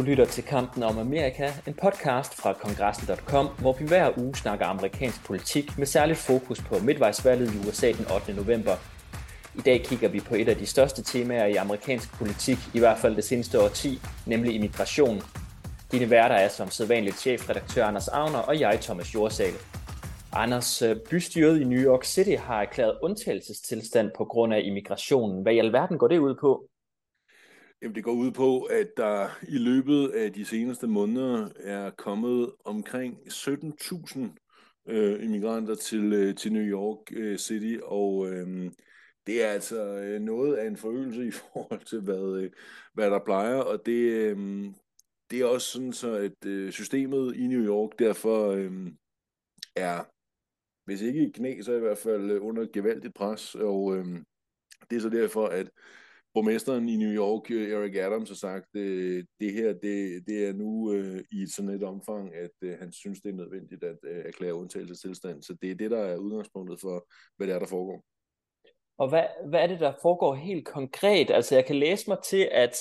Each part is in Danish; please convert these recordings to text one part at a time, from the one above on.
Du lytter til Kampen om Amerika, en podcast fra kongressen.com, hvor vi hver uge snakker amerikansk politik med særligt fokus på midtvejsvalget i USA den 8. november. I dag kigger vi på et af de største temaer i amerikansk politik, i hvert fald det seneste årti, nemlig immigration. Dine værter er som sædvanligt chefredaktør Anders Agner og jeg, Thomas Jorsal. Anders, øh, bystyret i New York City har erklæret undtagelsestilstand på grund af immigrationen. Hvad i alverden går det ud på? Jamen, det går ud på, at der i løbet af de seneste måneder er kommet omkring 17.000 øh, immigranter til, øh, til New York øh, City, og øh, det er altså øh, noget af en forøgelse i forhold til, hvad, øh, hvad der plejer, og det, øh, det er også sådan, så at øh, systemet i New York derfor øh, er, hvis ikke i knæ, så i hvert fald øh, under gevaldigt pres, og øh, det er så derfor, at borgmesteren i New York, øh, Eric Adams, har sagt, øh, det her det, det er nu øh, i sådan et omfang, at øh, han synes, det er nødvendigt at øh, erklære undtagelsestilstand. Så det er det, der er udgangspunktet for, hvad det er, der foregår. Og hvad, hvad er det, der foregår helt konkret? Altså, jeg kan læse mig til, at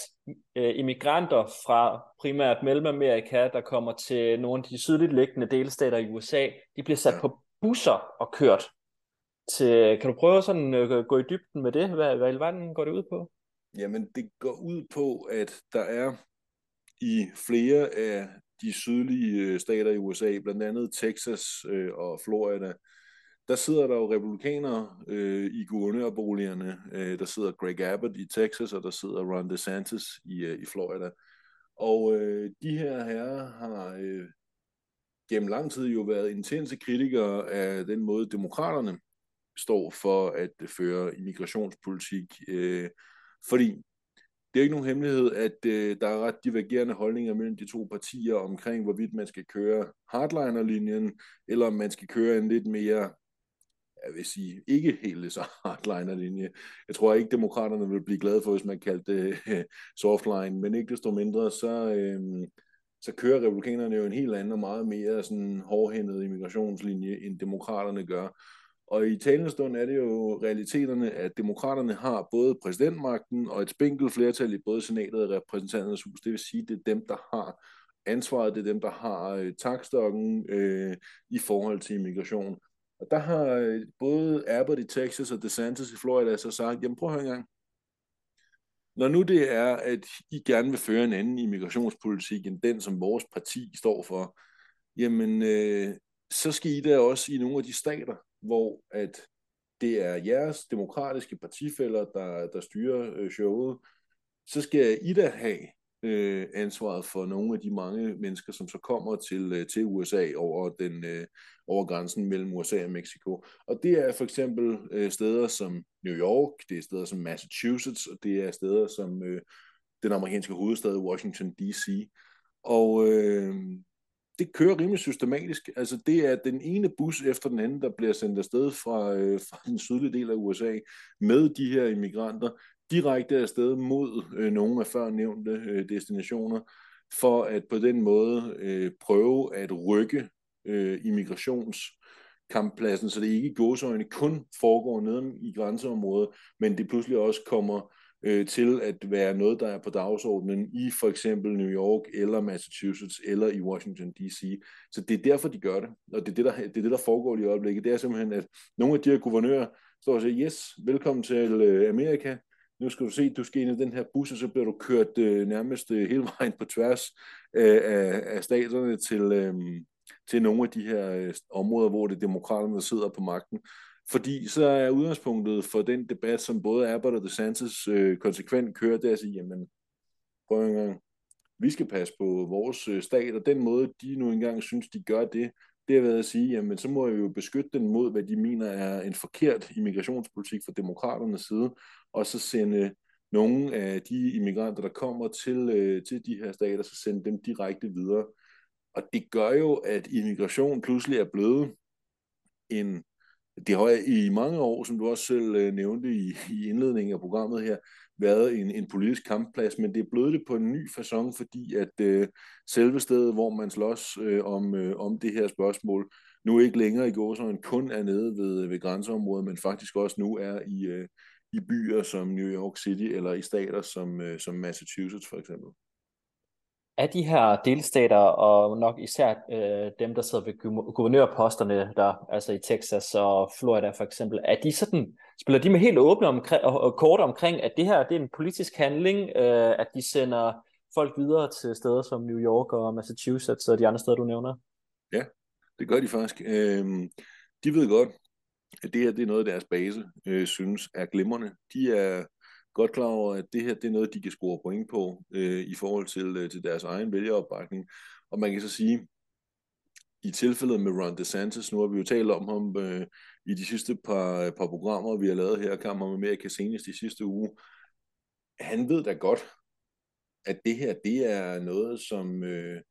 øh, immigranter fra primært Mellemamerika, der kommer til nogle af de sydligt liggende delstater i USA, de bliver sat ja. på busser og kørt til... Kan du prøve sådan at øh, gå i dybden med det? Hvad, hvad i går det ud på? Jamen, det går ud på, at der er i flere af de sydlige øh, stater i USA, blandt andet Texas øh, og Florida, der sidder der jo republikanere øh, i guvernørboligerne. Øh, der sidder Greg Abbott i Texas, og der sidder Ron DeSantis i, øh, i Florida. Og øh, de her herrer har øh, gennem lang tid jo været intense kritikere af den måde, demokraterne står for at føre immigrationspolitik. Øh, fordi det er ikke nogen hemmelighed, at øh, der er ret divergerende holdninger mellem de to partier omkring, hvorvidt man skal køre hardliner-linjen, eller om man skal køre en lidt mere, jeg vil sige, ikke helt så hardliner-linje. Jeg tror ikke, demokraterne vil blive glade for, hvis man kaldte det øh, softline, men ikke desto mindre, så, øh, så kører republikanerne jo en helt anden og meget mere sådan hårdhændet immigrationslinje, end demokraterne gør. Og i talende stund er det jo realiteterne, at demokraterne har både præsidentmagten og et spinkelt flertal i både senatet og repræsentanternes hus. Det vil sige, det er dem, der har ansvaret, det er dem, der har øh, takstokken øh, i forhold til immigration. Og der har øh, både Abbott i Texas og DeSantis i Florida så sagt, jamen prøv at høre en gang. Når nu det er, at I gerne vil føre en anden immigrationspolitik end den, som vores parti står for, jamen øh, så skal I da også i nogle af de stater, hvor at det er jeres demokratiske partifælder, der, der styrer øh, showet, så skal I da have øh, ansvaret for nogle af de mange mennesker, som så kommer til, øh, til USA over, den, øh, over grænsen mellem USA og Mexico. Og det er for eksempel øh, steder som New York, det er steder som Massachusetts, og det er steder som øh, den amerikanske hovedstad Washington D.C. Og øh, det kører rimelig systematisk. Altså det er den ene bus efter den anden, der bliver sendt afsted fra, øh, fra den sydlige del af USA med de her immigranter direkte afsted mod øh, nogle af før nævnte øh, destinationer, for at på den måde øh, prøve at rykke øh, immigrationskampladsen, så det ikke i gåsøjne kun foregår nede i grænseområdet, men det pludselig også kommer øh, til at være noget, der er på dagsordenen i for eksempel New York, eller Massachusetts, eller i Washington D.C. Så det er derfor, de gør det, og det er det, der, det er det, der foregår i øjeblikket. Det er simpelthen, at nogle af de her guvernører står og siger, yes, velkommen til øh, Amerika, nu skal du se, du skal ind i den her bus, og så bliver du kørt øh, nærmest øh, hele vejen på tværs øh, af, af staterne til, øh, til nogle af de her øh, områder, hvor det er demokraterne, der sidder på magten. Fordi så er udgangspunktet for den debat, som både Abbott og DeSantis øh, konsekvent kører, det er at sige, jamen, prøv en gang, vi skal passe på vores øh, stat, og den måde, de nu engang synes, de gør det, det er ved at sige, jamen så må jeg jo beskytte den mod, hvad de mener er en forkert immigrationspolitik fra demokraternes side, og så sende nogle af de immigranter, der kommer til, øh, til de her stater, så sende dem direkte videre. Og det gør jo, at immigration pludselig er blevet en det har i mange år, som du også selv øh, nævnte i, i indledningen af programmet her, været en, en politisk kampplads, men det er blevet det på en ny façon, fordi at øh, selve stedet, hvor man slås øh, om, øh, om det her spørgsmål, nu ikke længere i gåsøjne kun er nede ved, ved grænseområdet, men faktisk også nu er i, øh, i byer som New York City eller i stater som, øh, som Massachusetts for eksempel af de her delstater, og nok især øh, dem, der sidder ved guvernørposterne, der, altså i Texas og Florida for eksempel, er de sådan, spiller de med helt åbne omkring, og, og kort omkring, at det her det er en politisk handling, øh, at de sender folk videre til steder som New York og Massachusetts og de andre steder, du nævner? Ja, det gør de faktisk. Øh, de ved godt, at det her det er noget, deres base øh, synes er glimrende. De er godt klar over, at det her det er noget, de kan score point på øh, i forhold til, øh, til deres egen vælgeropbakning. Og man kan så sige, i tilfældet med Ron DeSantis, nu har vi jo talt om ham øh, i de sidste par, par programmer, vi har lavet her, Kammer med Amerika senest i sidste uge, han ved da godt, at det her, det er noget, som øh,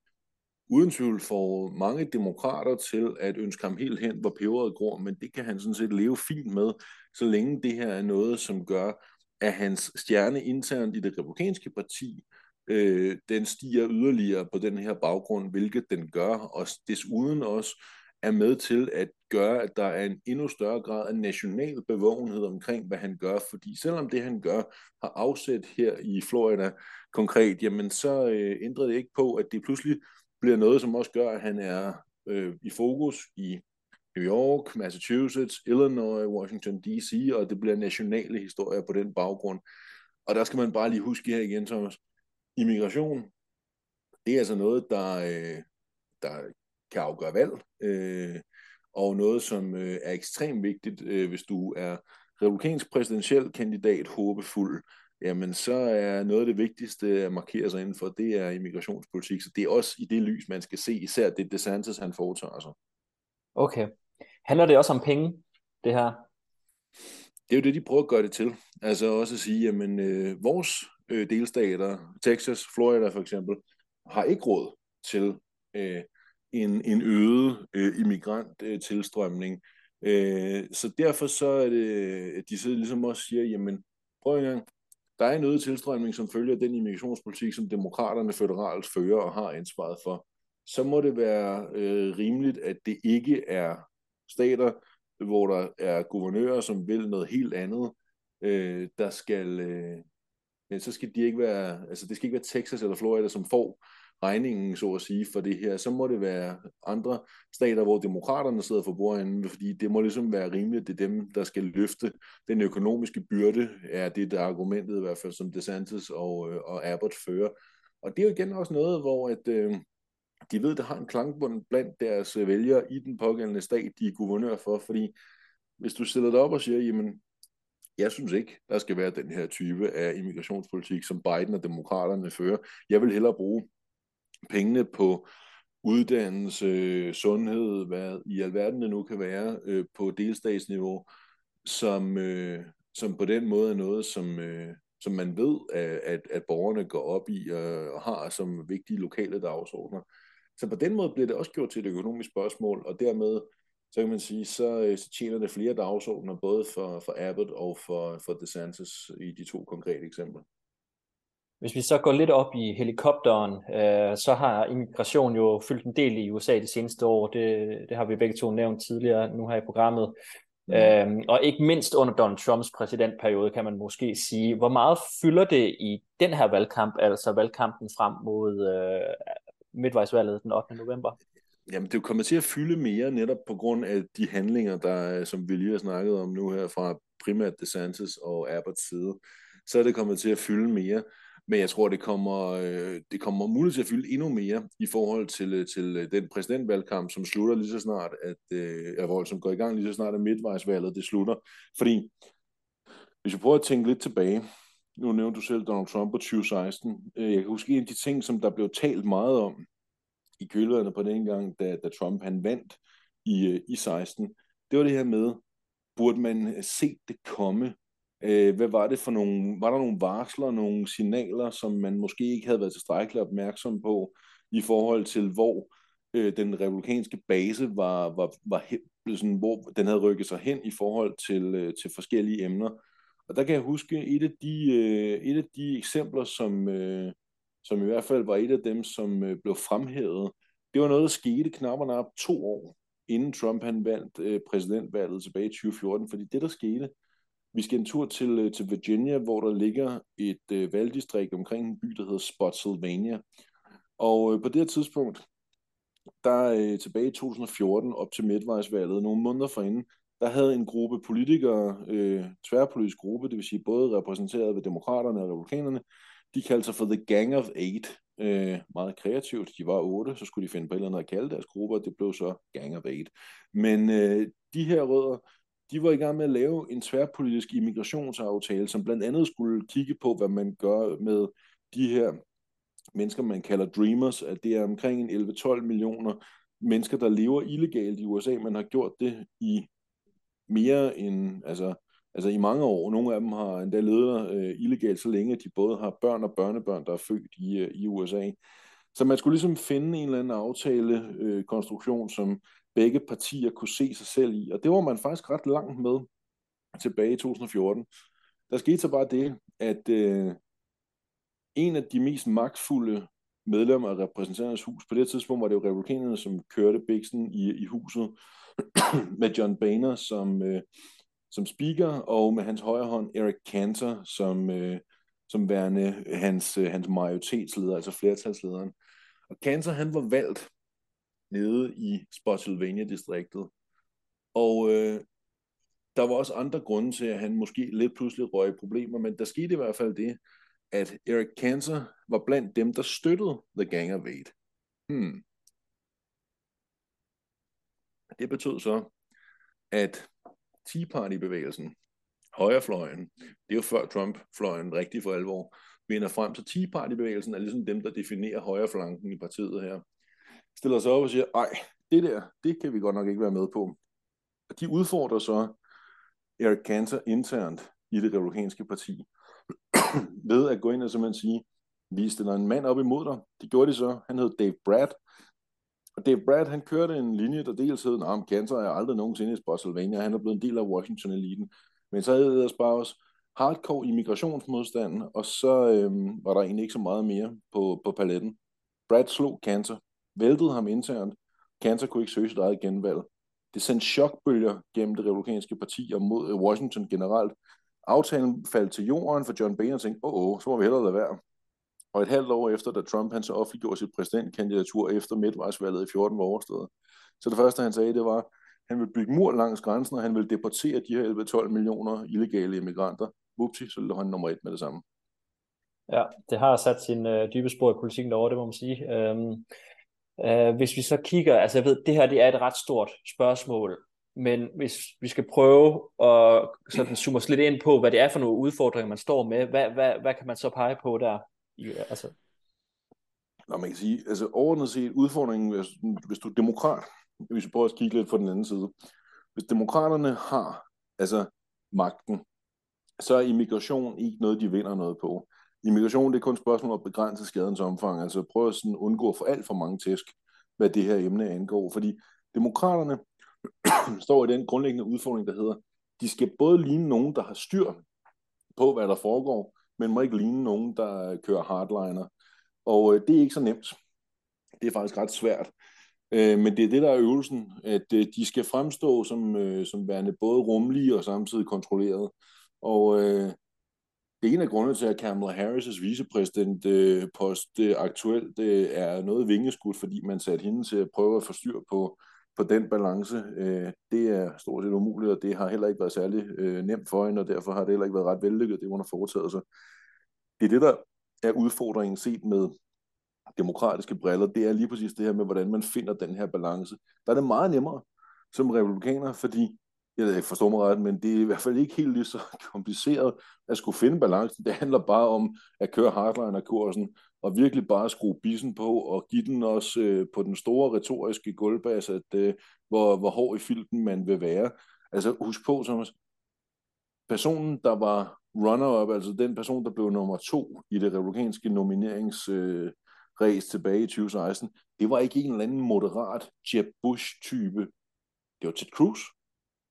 uden tvivl får mange demokrater til at ønske ham helt hen, hvor peberet gror, men det kan han sådan set leve fint med, så længe det her er noget, som gør, at hans stjerne internt i det republikanske parti, øh, den stiger yderligere på den her baggrund, hvilket den gør, og desuden også er med til at gøre, at der er en endnu større grad af national bevågenhed omkring, hvad han gør, fordi selvom det, han gør, har afsæt her i Florida konkret, jamen så øh, ændrer det ikke på, at det pludselig bliver noget, som også gør, at han er øh, i fokus i New York, Massachusetts, Illinois, Washington D.C., og det bliver nationale historier på den baggrund. Og der skal man bare lige huske her igen, Thomas, immigration, det er altså noget, der, øh, der kan afgøre valg, øh, og noget, som øh, er ekstremt vigtigt, øh, hvis du er republikansk præsidentiel kandidat, håbefuld, jamen så er noget af det vigtigste at markere sig indenfor, det er immigrationspolitik. Så det er også i det lys, man skal se, især det DeSantis, han foretager sig. Okay. Handler det også om penge, det her? Det er jo det, de prøver at gøre det til. Altså også at sige, jamen øh, vores øh, delstater, Texas, Florida for eksempel, har ikke råd til øh, en, en øget øh, immigrant-tilstrømning. Øh, øh, så derfor så er det, at de sidder ligesom også siger, jamen prøv en gang, der er en øget tilstrømning, som følger den immigrationspolitik, som demokraterne føderalt fører og har ansvaret for. Så må det være øh, rimeligt, at det ikke er stater, hvor der er guvernører, som vil noget helt andet, øh, der skal, øh, så skal de ikke være, altså det skal ikke være Texas eller Florida, som får regningen, så at sige, for det her, så må det være andre stater, hvor demokraterne sidder for bordenden, fordi det må ligesom være rimeligt, at det er dem, der skal løfte den økonomiske byrde, er det der argumentet i hvert fald, som DeSantis og, øh, og Abbott fører. Og det er jo igen også noget, hvor at, øh, de ved, det har en klangbund blandt deres øh, vælgere i den pågældende stat, de er guvernør for, fordi hvis du stiller dig op og siger, jamen, jeg synes ikke, der skal være den her type af immigrationspolitik, som Biden og demokraterne fører. Jeg vil hellere bruge pengene på uddannelse, sundhed, hvad i alverden det nu kan være, øh, på delstatsniveau, som, øh, som på den måde er noget, som, øh, som man ved, at, at, at borgerne går op i øh, og har som vigtige lokale dagsordner. Så på den måde bliver det også gjort til et økonomisk spørgsmål, og dermed, så kan man sige, så, øh, så tjener det flere dagsordner, både for, for Abbott og for, for DeSantis i de to konkrete eksempler. Hvis vi så går lidt op i helikopteren, øh, så har immigration jo fyldt en del i USA de seneste år. Det, det har vi begge to nævnt tidligere nu her i programmet. Mm. Øhm, og ikke mindst under Donald Trumps præsidentperiode, kan man måske sige. Hvor meget fylder det i den her valgkamp, altså valgkampen frem mod øh, midtvejsvalget den 8. november? Jamen, det kommer til at fylde mere netop på grund af de handlinger, der, øh, som vi lige har snakket om nu her fra primært DeSantis og Abbotts side. Så er det kommet til at fylde mere. Men jeg tror, det kommer, øh, det kommer muligt til at fylde endnu mere i forhold til, øh, til den præsidentvalgkamp, som slutter lige så snart, at, at som går i gang lige så snart, at midtvejsvalget det slutter. Fordi, hvis vi prøver at tænke lidt tilbage, nu nævnte du selv Donald Trump på 2016. Øh, jeg kan huske en af de ting, som der blev talt meget om i kølvandet på den gang, da, da Trump han vandt i, øh, i 16. Det var det her med, burde man øh, se det komme hvad var det for nogle, var der nogle varsler, nogle signaler, som man måske ikke havde været tilstrækkeligt opmærksom på, i forhold til hvor øh, den republikanske base var, var, var sådan, hvor den havde rykket sig hen i forhold til, øh, til forskellige emner. Og der kan jeg huske et af de, øh, et af de eksempler, som, øh, som i hvert fald var et af dem, som øh, blev fremhævet. Det var noget, der skete knap og nap to år, inden Trump han vandt øh, præsidentvalget tilbage i 2014. Fordi det, der skete, vi skal en tur til, øh, til Virginia, hvor der ligger et øh, valgdistrikt omkring en by, der hedder Spotsylvania. Og øh, på det her tidspunkt, der øh, tilbage i 2014 op til midtvejsvalget, nogle måneder forinden, der havde en gruppe politikere, øh, tværpolitisk gruppe, det vil sige både repræsenteret ved demokraterne og republikanerne, de kaldte sig for The Gang of Eight. Øh, meget kreativt. De var otte, så skulle de finde på et eller andet at kalde deres gruppe, og det blev så Gang of Eight. Men øh, de her rødder, de var i gang med at lave en tværpolitisk immigrationsaftale, som blandt andet skulle kigge på, hvad man gør med de her mennesker, man kalder dreamers, at det er omkring 11-12 millioner mennesker, der lever illegalt i USA. Man har gjort det i mere end, altså, altså i mange år. Nogle af dem har endda levet øh, illegalt så længe, at de både har børn og børnebørn, der er født i, øh, i USA. Så man skulle ligesom finde en eller anden aftale, øh, konstruktion, som begge partier kunne se sig selv i. Og det var man faktisk ret langt med tilbage i 2014. Der skete så bare det, at øh, en af de mest magtfulde medlemmer af repræsentanternes hus, på det tidspunkt var det jo republikanerne, som kørte Bixen i, i huset, med John Boehner som, øh, som speaker, og med hans højre hånd Eric Cantor som, øh, som værende hans, øh, hans majoritetsleder, altså flertalslederen. Og Cantor, han var valgt nede i Spotsylvania-distriktet. Og øh, der var også andre grunde til, at han måske lidt pludselig røg i problemer, men der skete i hvert fald det, at Eric Cantor var blandt dem, der støttede The Gang of Eight. Hmm. Det betød så, at Tea Party-bevægelsen, højrefløjen, det er jo før Trump-fløjen rigtig for alvor, vinder frem, så Tea Party-bevægelsen er ligesom dem, der definerer højreflanken i partiet her. Stiller sig op og siger, ej, det der, det kan vi godt nok ikke være med på. Og de udfordrer så Eric Cantor internt i det republikanske parti, ved at gå ind og simpelthen sige, vi stiller en mand op imod dig. Det gjorde de så. Han hed Dave Brad, og Dave Brad, han kørte en linje, der dels hed, at Cantor er aldrig nogensinde i Spotsylvania, han er blevet en del af Washington-eliten. Men så havde det bare også hardcore immigrationsmodstand, og så øhm, var der egentlig ikke så meget mere på, på paletten. Brad slog Cantor, væltede ham internt. Cantor kunne ikke søge sit eget genvalg. Det sendte chokbølger gennem det republikanske parti og mod øh, Washington generelt. Aftalen faldt til jorden, for John Boehner tænkte, åh, oh, så må vi hellere lade være. Og et halvt år efter, da Trump han så offentliggjorde sit præsidentkandidatur efter midtvejsvalget i 14 var overstået. Så det første, han sagde, det var, at han ville bygge mur langs grænsen, og han ville deportere de her 11-12 millioner illegale immigranter. Vupti, så lå han nummer et med det samme. Ja, det har sat sin øh, dybe spor i politikken derovre, det må man sige. Øhm, øh, hvis vi så kigger, altså jeg ved, det her det er et ret stort spørgsmål, men hvis vi skal prøve at sådan zoome os lidt ind på, hvad det er for nogle udfordringer, man står med, hvad, hvad, hvad kan man så pege på der? Ja, altså. Nå, man kan sige, altså overordnet set udfordringen, hvis, hvis du er demokrat, hvis vi prøver at kigge lidt på den anden side, hvis demokraterne har altså magten, så er immigration ikke noget, de vinder noget på. Immigration det er kun et spørgsmål om at begrænse skadens omfang, altså prøve at sådan undgå for alt for mange tæsk, hvad det her emne angår, fordi demokraterne står i den grundlæggende udfordring, der hedder, de skal både ligne nogen, der har styr på, hvad der foregår, men må ikke ligne nogen, der kører hardliner. Og øh, det er ikke så nemt. Det er faktisk ret svært. Øh, men det er det, der er øvelsen, at øh, de skal fremstå som, øh, som værende både rummelige og samtidig kontrolleret. Og øh, det er en af grundene til, at Kamala Harris' vicepræsidentpost øh, øh, aktuelt øh, er noget vingeskudt, fordi man satte hende til at prøve at få styr på, på den balance. Øh, det er stort set umuligt, og det har heller ikke været særlig øh, nemt for hende, og derfor har det heller ikke været ret vellykket, det hun har foretaget sig. Det er det, der er udfordringen set med demokratiske briller, det er lige præcis det her med, hvordan man finder den her balance. Der er det meget nemmere som republikaner, fordi jeg ved ikke, forstår mig ret, men det er i hvert fald ikke helt lige så kompliceret at skulle finde balancen. Det handler bare om at køre hardliner-kursen, og virkelig bare skrue bissen på, og give den også øh, på den store retoriske gulvbas, at øh, hvor, hvor hård i filten man vil være. Altså husk på, som personen, der var runner-up, altså den person, der blev nummer to i det republikanske nomineringsræs øh, tilbage i 2016, det var ikke en eller anden moderat Jeb Bush-type. Det var Ted Cruz.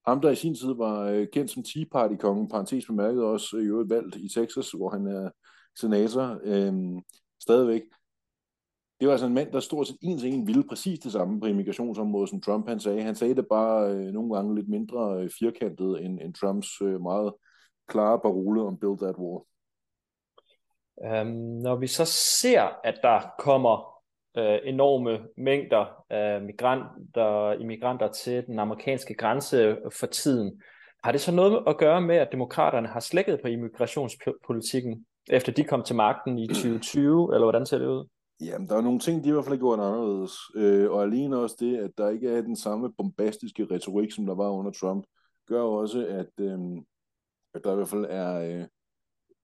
Ham, der i sin tid var øh, kendt som Tea Party-kongen, parentes bemærket også øh, i øvrigt valgt i Texas, hvor han er senator, øh, stadigvæk. Det var altså en mand, der stort set en til en ville præcis det samme på immigrationsområdet, som Trump han sagde. Han sagde det bare øh, nogle gange lidt mindre øh, firkantet end, end Trumps øh, meget klare parole om Build That Wall. Øhm, når vi så ser, at der kommer øh, enorme mængder af migranter, immigranter til den amerikanske grænse for tiden. Har det så noget at gøre med, at demokraterne har slækket på immigrationspolitikken, efter de kom til magten i 2020, eller hvordan ser det ud? Jamen, der er nogle ting, de i hvert fald har gjort anderledes. Øh, og alene også det, at der ikke er den samme bombastiske retorik, som der var under Trump, gør også, at, øh, at der i hvert fald er øh,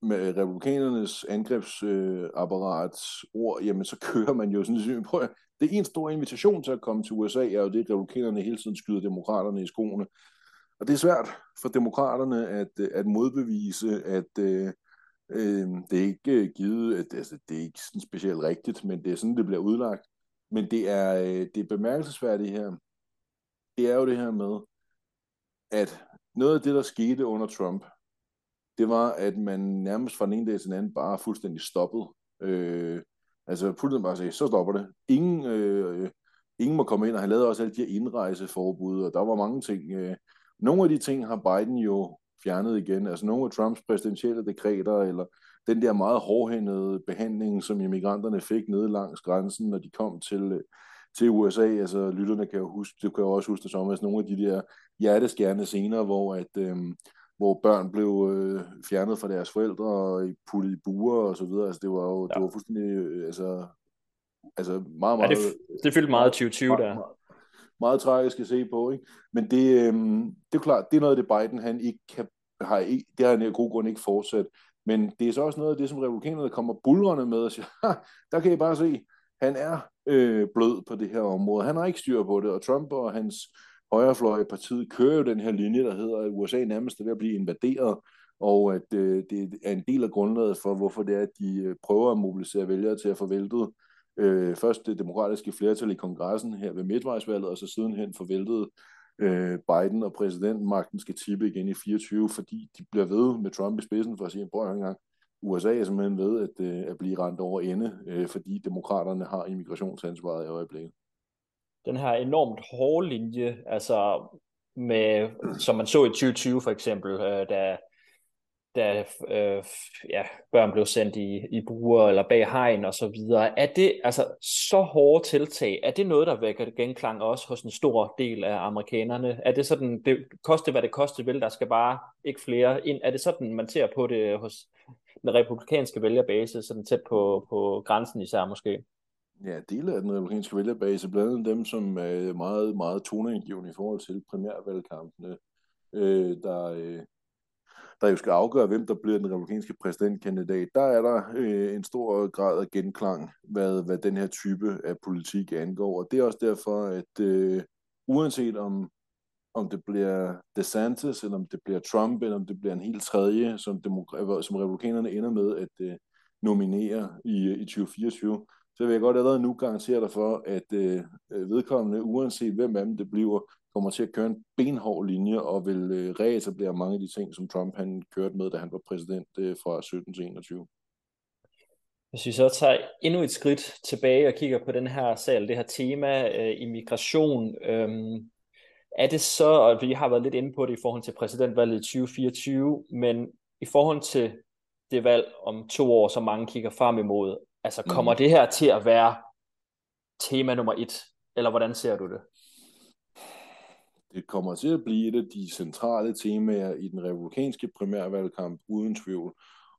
med republikanernes angrebsapparats øh, ord, jamen så kører man jo sådan, på, det er en stor invitation til at komme til USA, er jo det, at republikanerne hele tiden skyder demokraterne i skoene. Og det er svært for demokraterne at, øh, at modbevise, at øh, øh, det er ikke øh, givet, at altså, det er ikke sådan specielt rigtigt, men det er sådan, det bliver udlagt. Men det er, øh, det er bemærkelsesværdigt her, det er jo det her med, at noget af det, der skete under Trump, det var, at man nærmest fra den ene dag til den anden bare fuldstændig stoppede. Øh, altså fuldstændig bare sagde, så stopper det. Ingen, øh, ingen må komme ind, og han lavede også alle de her indrejseforbud, og der var mange ting. Øh, nogle af de ting har Biden jo fjernet igen. Altså nogle af Trumps præsidentielle dekreter, eller den der meget hårdhændede behandling, som immigranterne fik nede langs grænsen, når de kom til, øh, til USA. Altså lytterne kan jo huske, du kan jo også huske det som, altså nogle af de der hjerteskærende scener, hvor at, øh, hvor børn blev øh, fjernet fra deres forældre og puttet i buer og så videre. Altså det var jo ja. det var fuldstændig, øh, altså, altså meget, meget... Ja, det, det fyldte meget 2020 meget, der. Meget, meget tragisk at se på, ikke? Men det, øh, det er klart, det er noget af det Biden, han ikke kan, har, ikke, det har han af god grund ikke fortsat. Men det er så også noget af det, som republikanerne kommer bulrende med og siger, der kan I bare se, han er øh, blød på det her område. Han har ikke styr på det, og Trump og hans højrefløj i partiet kører jo den her linje, der hedder, at USA nærmest er ved at blive invaderet, og at øh, det er en del af grundlaget for, hvorfor det er, at de øh, prøver at mobilisere vælgere til at få væltet øh, først det demokratiske flertal i kongressen her ved midtvejsvalget, og så sidenhen få væltet øh, Biden og præsidentmagten skal tippe igen i 24, fordi de bliver ved med Trump i spidsen for at sige, prøv en gang, USA er simpelthen ved at, øh, at blive rent over ende, øh, fordi demokraterne har immigrationsansvaret i øjeblikket den her enormt hårde linje, altså med, som man så i 2020 for eksempel, øh, da, da øh, ja, børn blev sendt i, i buer eller bag hegn og så videre. Er det altså så hårde tiltag, er det noget, der vækker genklang også hos en stor del af amerikanerne? Er det sådan, det koste hvad det koste vil, der skal bare ikke flere ind? Er det sådan, man ser på det hos den republikanske vælgerbase, sådan tæt på, på grænsen især måske? Ja, dele af den republikanske vælgerbase, blandt andet dem, som er meget, meget toneangivende i forhold til primærvalgkampene, øh, der, øh, der jo skal afgøre, hvem der bliver den republikanske præsidentkandidat, der er der øh, en stor grad af genklang, hvad, hvad den her type af politik angår. Og det er også derfor, at øh, uanset om, om det bliver DeSantis, eller om det bliver Trump, eller om det bliver en helt tredje, som, demok- som republikanerne ender med at øh, nominere i, øh, i 2024, så vil jeg godt allerede nu garantere dig for, at øh, øh, vedkommende, uanset hvem af dem det bliver, kommer til at køre en benhård linje og vil øh, reetablere mange af de ting, som Trump han kørte med, da han var præsident øh, fra 17 til 21. Hvis vi så tager endnu et skridt tilbage og kigger på den her sal, det her tema, øh, immigration, øh, er det så, og vi har været lidt inde på det i forhold til præsidentvalget i 2024, men i forhold til det valg om to år, som mange kigger frem imod, Altså kommer mm. det her til at være tema nummer et, eller hvordan ser du det? Det kommer til at blive et af de centrale temaer i den republikanske primærvalgkamp, uden tvivl.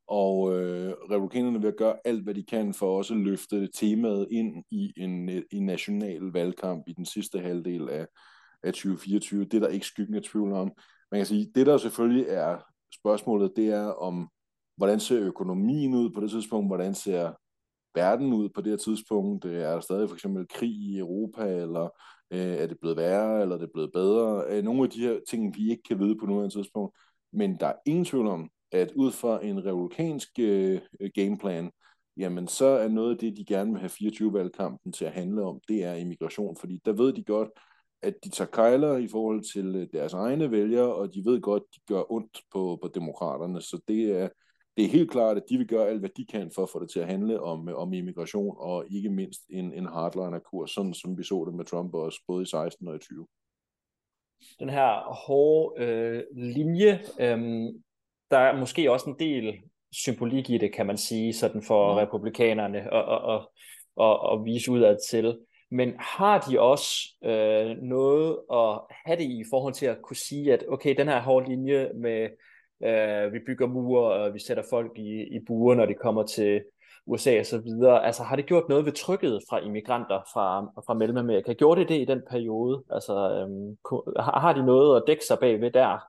Og øh, republikanerne vil gøre alt, hvad de kan for også at løfte det temaet ind i en, en national valgkamp i den sidste halvdel af, af 2024. Det er der ikke skyggen af tvivl om. Man kan sige, det der selvfølgelig er spørgsmålet, det er om, hvordan ser økonomien ud på det tidspunkt, hvordan ser verden ud på det her tidspunkt? Øh, er der stadig for eksempel krig i Europa, eller øh, er det blevet værre, eller er det blevet bedre? Øh, nogle af de her ting, vi ikke kan vide på nuværende tidspunkt. Men der er ingen tvivl om, at ud fra en republikansk øh, gameplan, jamen så er noget af det, de gerne vil have 24-valgkampen til at handle om, det er immigration, fordi der ved de godt, at de tager kejler i forhold til øh, deres egne vælgere, og de ved godt, at de gør ondt på, på demokraterne, så det er, det er helt klart, at de vil gøre alt, hvad de kan for at få det til at handle om, om immigration, og ikke mindst en, en hardliner-kurs, sådan som vi så det med Trump også, både i 16 og i 20. Den her hårde øh, linje, øh, der er måske også en del symbolik i det, kan man sige, sådan for mm. republikanerne, og, og, og at, at vise udad til. Men har de også øh, noget at have det i i forhold til at kunne sige, at okay, den her hårde linje med, øh, vi bygger mure, og vi sætter folk i, i buer, når de kommer til USA og så videre. Altså har det gjort noget ved trykket fra immigranter fra, fra Mellemamerika? Gjorde det det i den periode? Altså øhm, har, har de noget at dække sig bagved der?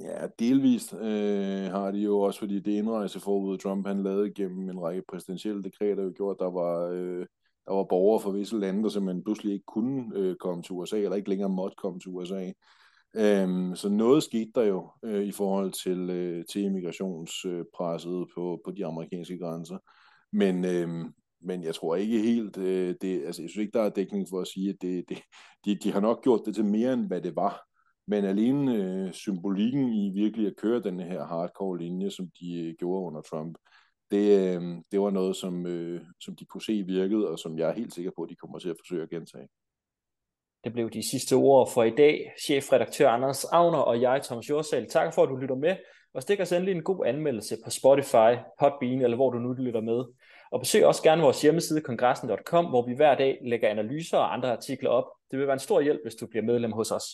Ja, delvist øh, har de jo også, fordi det indrejseforbud, Trump han lavede gennem en række præsidentielle dekreter, jo gjort, der var, øh, der var borgere fra visse lande, der simpelthen pludselig ikke kunne øh, komme til USA, eller ikke længere måtte komme til USA. Øhm, så noget skete der jo øh, i forhold til, øh, til immigrationspresset øh, på, på de amerikanske grænser. Men, øh, men jeg tror ikke helt, øh, det, altså jeg synes ikke, der er dækning for at sige, at det, det, de, de har nok gjort det til mere, end hvad det var. Men alene øh, symbolikken i virkelig at køre den her hardcore linje, som de øh, gjorde under Trump, det, øh, det var noget, som, øh, som de kunne se virkede, og som jeg er helt sikker på, at de kommer til at forsøge at gentage. Det blev de sidste ord for i dag. Chefredaktør Anders Agner og jeg, Thomas Jorsal, takker for, at du lytter med, og stik os endelig en god anmeldelse på Spotify, Podbean eller hvor du nu lytter med. Og besøg også gerne vores hjemmeside kongressen.com, hvor vi hver dag lægger analyser og andre artikler op. Det vil være en stor hjælp, hvis du bliver medlem hos os.